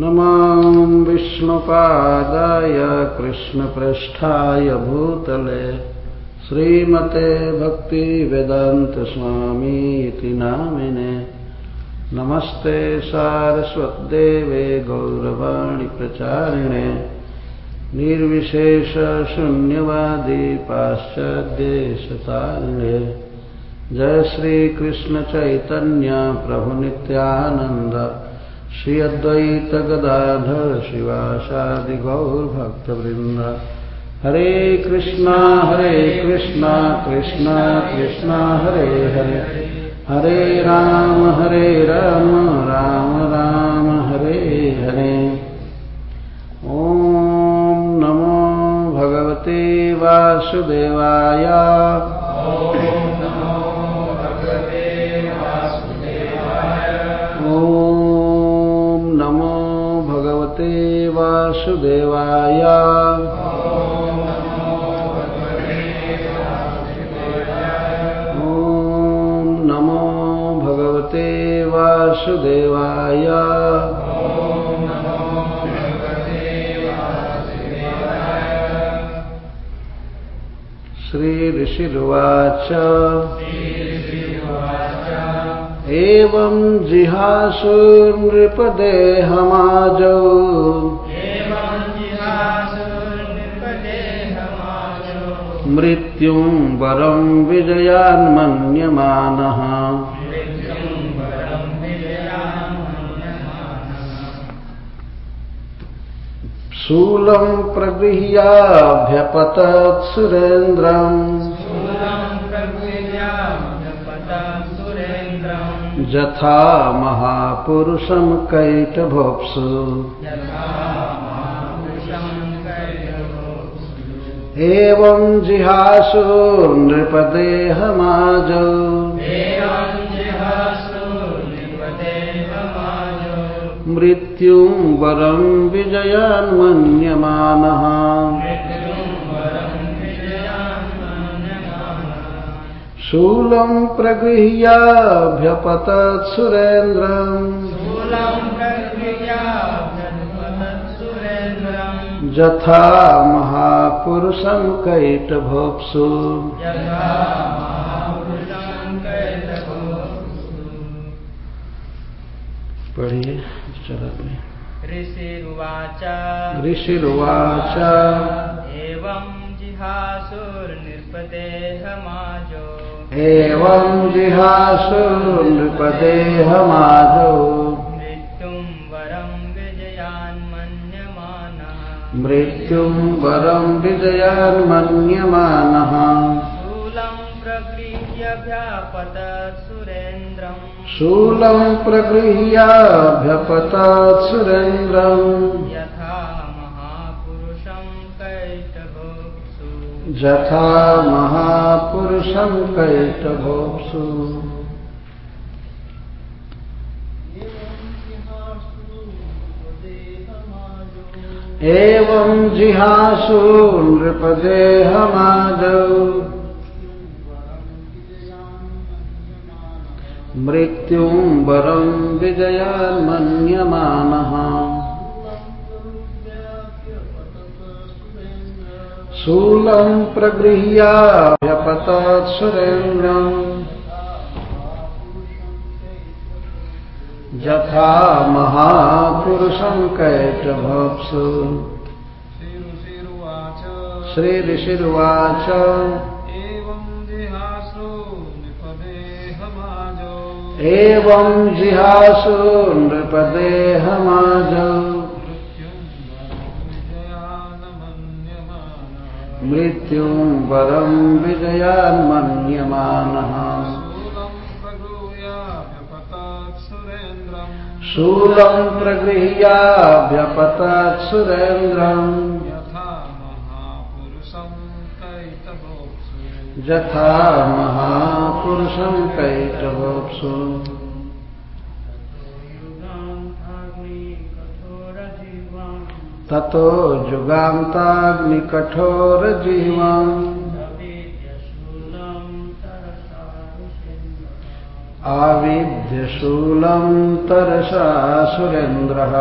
नमां विष्णुपादाय कृष्णपृष्ठाय भूतले श्रीमते भक्तिवेदान्तस्वामी नामिने। नमस्ते सारस्वत्देवे गौरवाणि प्रचारिणे निर्विशेषशून्यवादी पाश्चाद्देशतारिणे जय श्रीकृष्णचैतन्य प्रभुनित्यानन्द श्री अद्वैत गदाधर शिवासादि गौरभक्तवृंद हरे कृष्णा हरे कृष्णा कृष्णा कृष्णा हरे हरे। हरे राम हरे राम राम राम हरे हरे। ॐ नमो भगवते वासुदेवाय वासुदेवाय। ॐ नमो भगवते वासुदेवाय। श्रीऋषिरुवाच एवं जिहासु नृपदेहमाजौ। मृत्युं वरं विजयान्मन्यमानः। शूलम् प्रगृह्याभ्यपतत् सुरेन्द्रम्। यथा महापुरुषम् कैटभोप्सु। एवं जिहासु नृपदेहमाजौ। मृत्युं वरं विजयान्मन्यमानः। शूलं प्रगृह्याभ्यपतत् सुरेन्द्रम्। यथा महापुरुषं कैटभोप्सु पढ़िए चरत में। ऋषिरुवाच। ऋषिरुवाच। एवं जिहासुर्निर्पदेहमाजो एवं जिहासु मृत्युं वरं विजयान्मन्यमानः। शूलं प्रगृह्यभ्यापतत् सुरेन्द्रम्। शूलं प्रगृह्याभ्यपतात् सुरेन्द्रम्। यथा महापुरुषं कैटभोक्सु। यथा एवं जिहासु नृपदेहमादौ। मृत्युं वरं विजयान्मन्यमानः शूलं प्रगृह्याभ्यपतत् सुरेन्द्रम्। यथा महापुरुषं कैटभप्सु श्रीऋषिर्वाच। एवं जिहासो निपदेहमाजो। एवं जिहासु नृपदेहमाजौ। मृत्युं वरं विजयान्मन्यमानः शूलं प्रगृह्याभ्यपतत् सुरेन्द्रम् यथा महापुरुषं कैतभोक्सु यथा महापुरुषं कैटभोप्सु। ततो जुगान्ताग्निकठोरजीवाम् आविद्यशूलम् तरसा सुरेन्द्रः।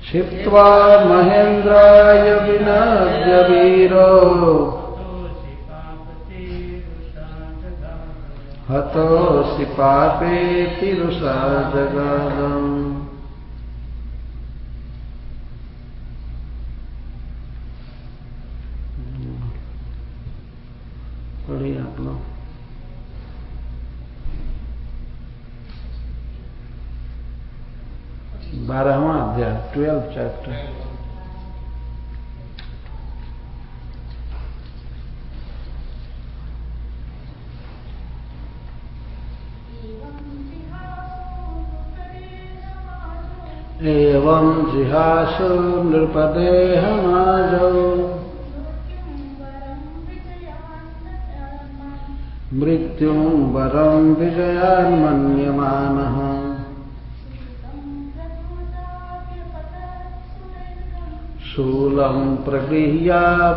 क्षिप्त्वा महेन्द्राय विनाद्य वीरो। हतोऽसि पापेति रुषा जगादम्। पढ़िए आप लोग। बारहवा अध्याय ट्वेल्व चैप्टर एवं जिहासु नृपदेहमाजौ। मृत्युम् वरम् विजयान्मन्यमानः। शूलम् प्रगृह्याभ्यपतत्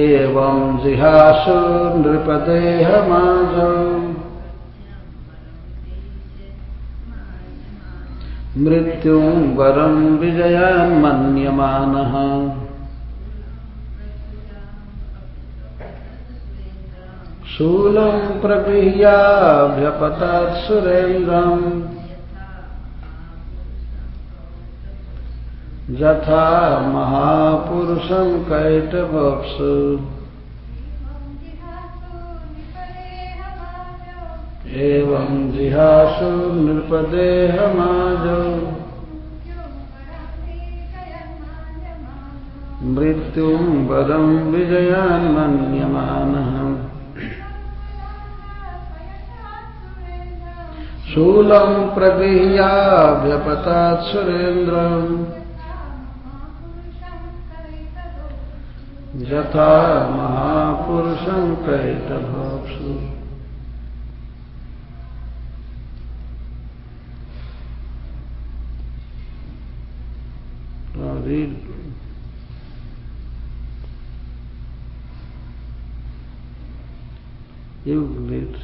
एवं जिहासु नृपदेहमाजौ मृत्युं वरं विजयान्मन्यमानः शूलं प्रगृह्याभ्यपतत् सुरेन्द्रम् यथा महापुरुषं कैटवप्सु। एवं जिहासु नृपदेहमाजौ। मृत्युं वरं विजयान्मन्यमानः। शूलं प्रगृह्याभ्यपतात् सुरेन्द्रम्। यथा महापुरुषं कैटभाप्सु read you read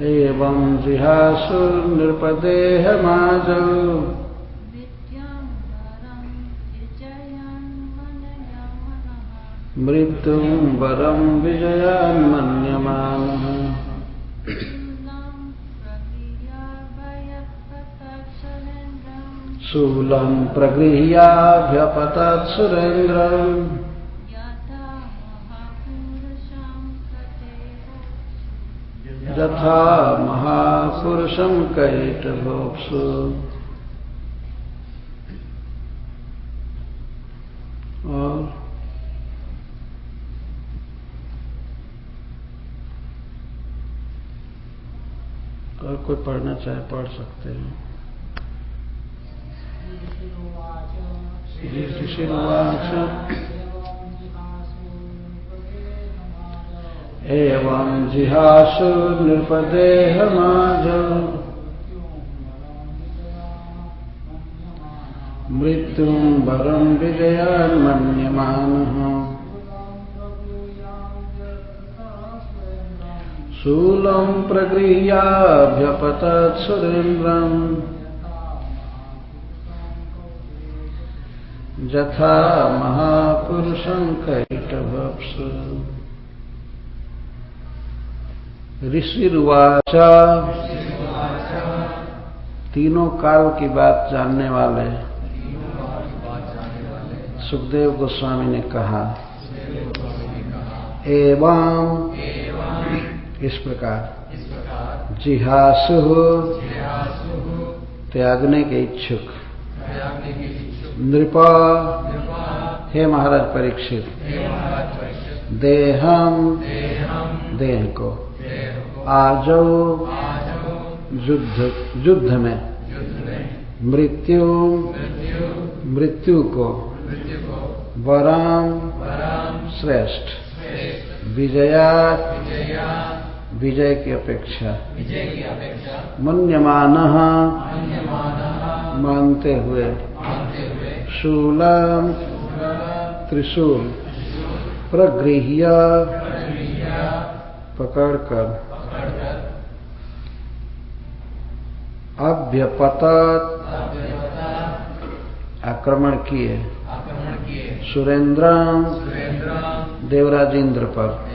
एवं जिहासु मृत्युं वरं विजयान्मन्यमानः। शूलं प्रगृह्याभ्यपतत् सुरेन्द्रम्। यथा महापुरुषं कैटभोप्सु और और कोई पढ़ना चाहे पढ़ सकते हैं। ऋषिर्वाच एवं जिहासु नृपदेहमाजौ मृत्युं वरं विजयान्मन्यमानः शूलं प्रगृह्याभ्यपतत् सुरेन्द्रम् यथा महापुरुषं कैटभप्सु। ऋषिर्वाच। तीनों काल की बात जानने वाले। सुखदेव गोस्वामी ने कहा, एवं इस प्रकार। जिहासु त्यागने के इच्छुक। नृपा। हे महाराज परीक्षित। देहम। देह को आजो। युद्ध। युद्ध में मृत्यु। मृत्यु। को वराम श्रेष्ठ। विजया विजय की अपेक्षा। विजय की अपेक्षा। मन्यमान मानते हुए। मानते हुए। शूलम त्रिशूल प्रगृह्य। पकड़कर। अभ्यपत आक्रमण किए। सुरेंद्र। देवराजेंद्र पर।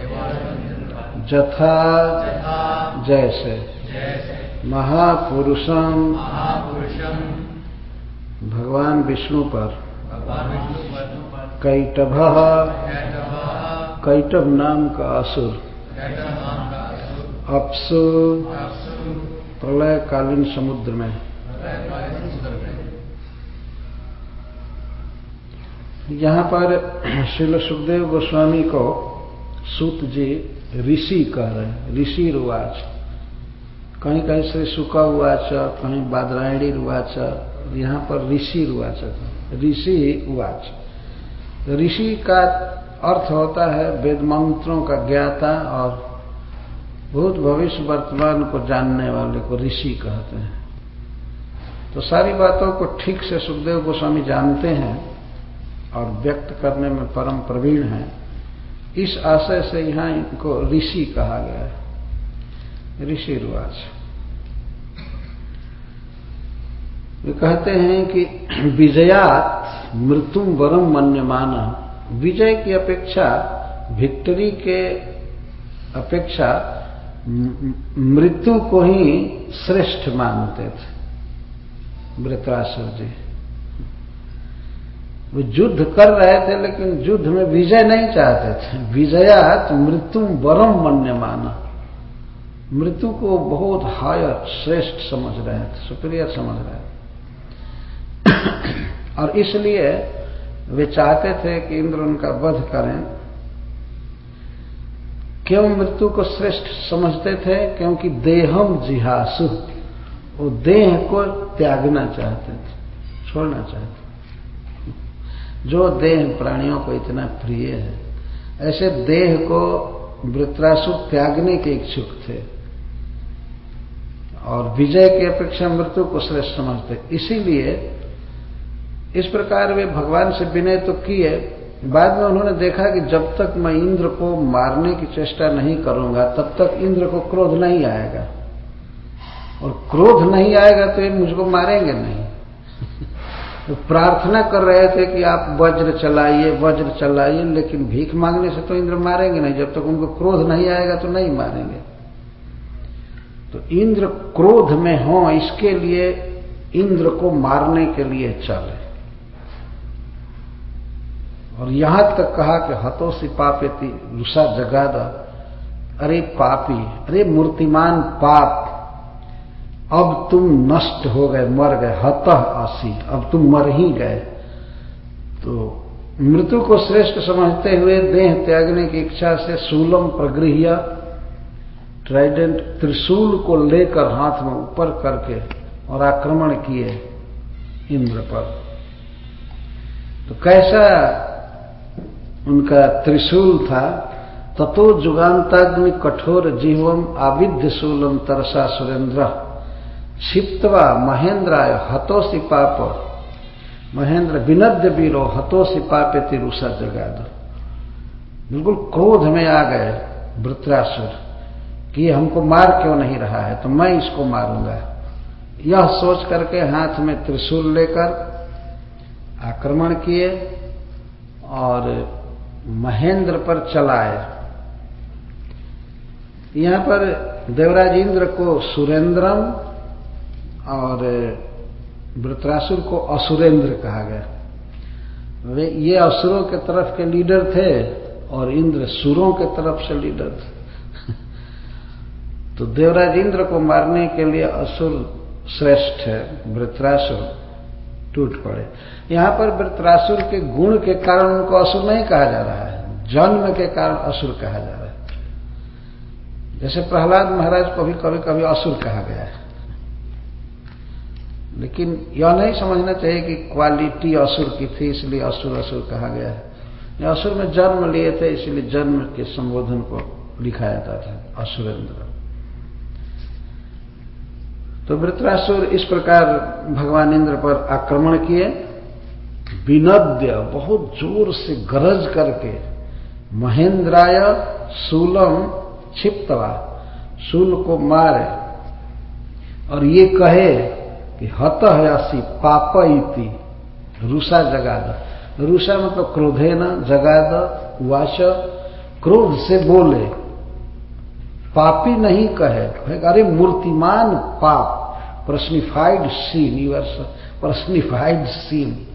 जथा जैसे। जैसे। महापुरुषम महापुरुषम भगवान विष्णु पर। कैटभ कैटभ। नाम का असुर। अपसु अपसु। प्रलयकालीन समुद्र में। प्रलयकालीन समुद्र में। यहाँ पर श्रील सुखदेव गोस्वामी को सूत जी ऋषि कह रहे हैं, ऋषि रुवाच। कहीं कहीं श्री सुख उवाच कहीं बादरायणी रुवाच, यहाँ पर ऋषि रुवाच ऋषि उवाच। ऋषि का अर्थ होता है वेद मंत्रों का ज्ञाता और भूत भविष्य वर्तमान को जानने वाले को ऋषि कहते हैं। तो सारी बातों को ठीक से सुखदेव गोस्वामी जानते हैं और व्यक्त करने में परम प्रवीण हैं। इस आशय से यहाँ इनको ऋषि कहा गया है। ऋषि रिवाज वे कहते हैं कि विजयात मृत्युम वरम मन्यमान। विजय की अपेक्षा, विक्ट्री के अपेक्षा मृत्यु को ही श्रेष्ठ मानते थे। वृत्रासुर जी। वो युद्ध कर रहे थे, लेकिन युद्ध में विजय नहीं चाहते थे। विजयात मृत्यु वरम मन्य माना मृत्यु को बहुत हायर श्रेष्ठ समझ रहे थे सुप्रियर समझ रहे थे। और इसलिए वे चाहते थे कि इंद्र उनका वध करें। क्यों मृत्यु को श्रेष्ठ समझते थे? क्योंकि देहम जिहासु। वो देह को त्यागना चाहते थे, छोड़ना चाहते जो देह प्राणियों को इतना प्रिय है। ऐसे देह को वृत्रासु त्यागने के इच्छुक थे। और विजय की अपेक्षा मृत्यु को श्रेष्ठ समझते इसीलिए इस प्रकार वे भगवान से विनय तो किए। बाद में उन्होंने देखा कि जब तक मैं इंद्र को मारने की चेष्टा नहीं करूँगा, तब तक इंद्र को क्रोध नहीं आएगा। और क्रोध नहीं आएगा तो ये मुझको मारेंगे नहीं। तो प्रार्थना कर रहे थे कि आप वज्र चलाइए वज्र चलाइए, लेकिन भीख मांगने से तो इंद्र मारेंगे नहीं। जब तक उनको क्रोध नहीं आएगा तो नहीं मारेंगे। तो इंद्र क्रोध में हो, इसके लिए इंद्र को मारने के लिए चले। और यहाँ तक कहा कि हतोसी पापेति लुसा जगाद। अरे पापी, अरे मूर्तिमान पाप अब तुम नष्ट हो गए, मर गए, हतः आसी अब तुम मर ही गए। तो मृत्यु को श्रेष्ठ समझते हुए देह त्यागने की इच्छा से सूलम प्रगृह्य, ट्राइडेंट त्रिशूल को लेकर हाथ में ऊपर करके और आक्रमण किए इंद्र पर। तो कैसा उनका त्रिशूल था? ततो जुगांताग्नि कठोर जीवम आविध्य शूलम तरसा सुरेंद्र। क्षिप्तवा, महेंद्राय हतोसी पाप। महेंद्र विनद्य वीरो हतोसी पापे तिरुषा दो बिल्कुल क्रोध में आ गए वृत्रासुर, कि हमको मार क्यों नहीं रहा है? तो मैं इसको मारूँगा। यह सोच करके हाथ में त्रिशूल लेकर आक्रमण किए और महेंद्र पर चलाए। यहाँ पर देवराज इंद्र को सुरेंद्रम और वृत्रासुर को असुरेंद्र कहा गया। वे ये असुरों के तरफ़ के लीडर थे और इंद्र सुरों के तरफ़ से लीडर थे। तो देवराज इंद्र को मारने के लिए असुर श्रेष्ठ है, वृत्रासुर टूट पड़े। यहाँ पर वृत्रासुर के गुण के कारण उनको असुर नहीं कहा जा रहा है, जन्म के कारण असुर कहा जा रहा है। जैसे प्रहलाद महाराज को भी कभी कभी असुर कहा गया है। लेकिन यह नहीं समझना चाहिए कि क्वालिटी असुर की थी, इसलिए असुर असुर कहा गया है। असुर में जन्म लिए थे, इसलिए जन्म के संबोधन को लिखा जाता था, असुरेंद्र। तो वृत्रासुर इस प्रकार भगवान इंद्र पर आक्रमण किए, विनद्य, बहुत ज़ोर से गरज करके, महेंद्राय सूलम छिपतवा सूल को मारे और ये कहे कि हत है असी पाप इति रूसा जगाद। रूसा मतलब क्रोधे न, जगाद, वाच, क्रोध से बोले। पापी नहीं कहे। अरे मूर्तिमान पाप personified sin your personified sin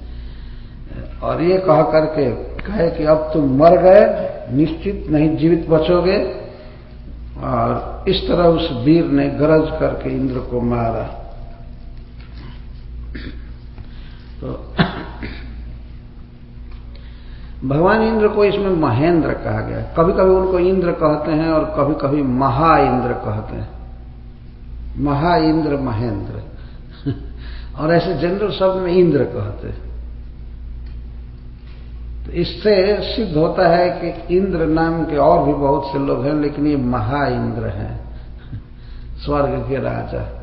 और ये कह करके कहे कि अब तुम मर गए, निश्चित नहीं जीवित बचोगे। और इस तरह उस वीर ने गरज करके इंद्र को मारा। तो भगवान इंद्र को इसमें महेंद्र कहा गया कभी कभी उनको इंद्र कहते हैं और कभी कभी महा इंद्र कहते हैं। महा इंद्र महेंद्र। और ऐसे जनरल शब्द में इंद्र कहते हैं। तो इससे सिद्ध होता है कि इंद्र नाम के और भी बहुत से लोग हैं, लेकिन ये महा इंद्र हैं। स्वर्ग के राजा।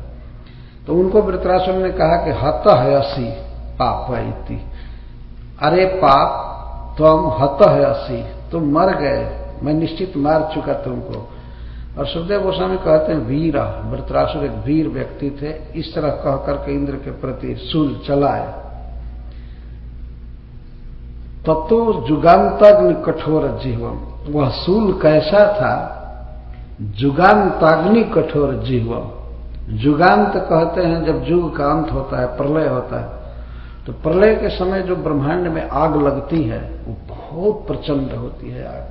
तो उनको वृतराष्ट्र ने कहा कि हत है असी पाप इति। अरे पाप, तुम हत है असी, तुम मर गए, मैं निश्चित मार चुका तुमको। और सुखदेव गोस्वामी कहते हैं, वीर, वृतरासुर एक वीर व्यक्ति थे, इस तरह कह करके इंद्र के प्रति सूल चलाए। तत्व जुगांताग्नि कठोर जीवम वह सूल कैसा था? जुगांताग्नि कठोर जीवम जुगांत कहते हैं, जब जुग का अंत होता है, प्रलय होता है तो प्रलय के समय जो ब्रह्मांड में आग लगती है, वो बहुत प्रचंड होती है आग।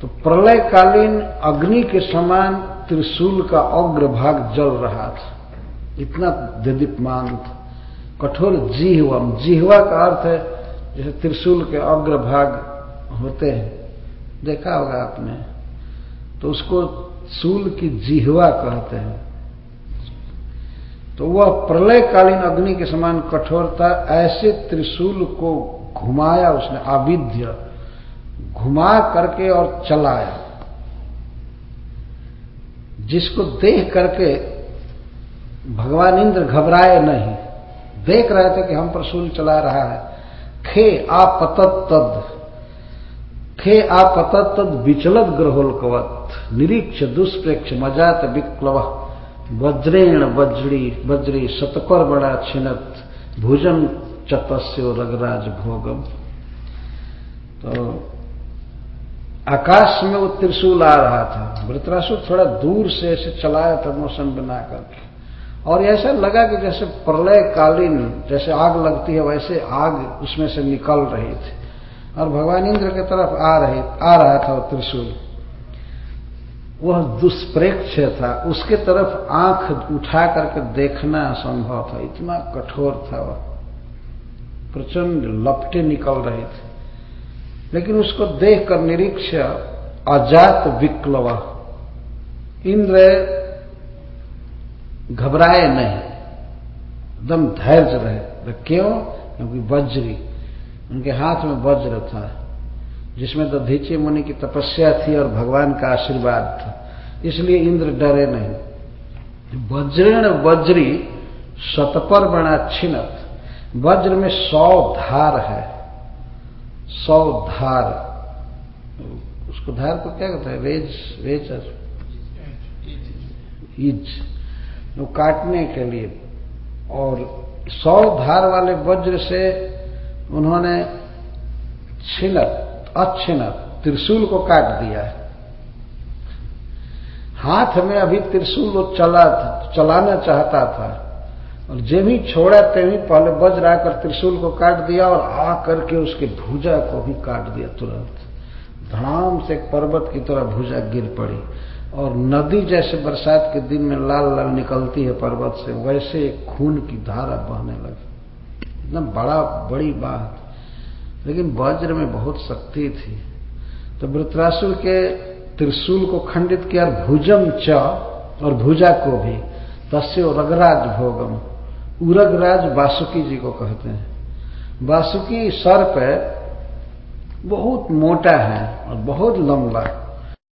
तो प्रलयकालीन अग्नि के समान त्रिशूल का अग्र भाग जल रहा था। इतना दिदीपमान था कठोर जीहवम जीहवा का अर्थ है, जैसे त्रिशूल के अग्र भाग होते हैं। देखा होगा आपने। तो उसको सूल की जिहवा कहते हैं। तो वह प्रलयकालीन अग्नि के समान कठोर था ऐसे त्रिशूल को घुमाया उसने, आविध्य, घुमा करके और चलाया। जिसको देख करके भगवान इंद्र घबराए नहीं। देख रहे थे कि हम पर चला रहा है। खे आपतत तद। खे आपतत तद विचलत ग्रहोलकवत। निरीक्ष, दुष्प्रेक्ष, मजात, विक्लव। वज्रेण वज्री वज्री शतपर बड़ा छिनत भुजन चतस्यो रगराज भोगम। तो आकाश में वो त्रिशूल आ रहा था। वृतरासुर थोड़ा दूर से ऐसे चलाया था मौसम बना करके। और ऐसा लगा कि जैसे प्रलय कालीन जैसे आग लगती है, वैसे आग उसमें से निकल रही थी। और भगवान इंद्र की तरफ़ आ रही, आ रहा था वो त्रिशूल। वह दुष्प्रेक्ष था। उसके तरफ़ आँख उठा करके देखना असंभव था। इतना कठोर था वह। प्रचंड लपटे निकल रहे थे। लेकिन उसको देखकर निरीक्ष अजात विक्लव। इंद्र घबराए नहीं। एकदम धैर्य रहे। क्यों? क्योंकि वज्री। उनके हाथ में वज्र था। जिसमें दधीची मुनि की तपस्या थी और भगवान का आशीर्वाद था। इसलिए इंद्र डरे नहीं। वज्रेण वज्री सतपर बना छिनत। वज्र में सौ धार है। सौ धार। उसको धार को क्या कहते हैं? रेज रेजर इज़ वो काटने के लिए। और सौ धार वाले वज्र से उन्होंने छिनत। अच्छिनत त्रिशूल को काट दिया है। हाथ में अभी त्रिशूल वो चला चलाना चाहता था। और जब ही छोड़ा तभी पहले वज्र आकर त्रिशूल को काट दिया और आ करके उसके भुजा को भी काट दिया तुरंत। धड़ाम से पर्वत की तरह भुजा गिर पड़ी। और नदी जैसे बरसात के दिन में लाल लाल निकलती है पर्वत से, वैसे खून की धारा बहने लगी। एकदम बड़ा, बड़ी बात। लेकिन वज्र में बहुत शक्ति थी। तो वृत्रासुर के त्रिशूल को खंडित किया भुजम च और भुजा को भी। तस्य रगराज भोगम। उरगराज वासुकी जी को कहते हैं। वासुकी सर पे बहुत मोटा है और बहुत लंबा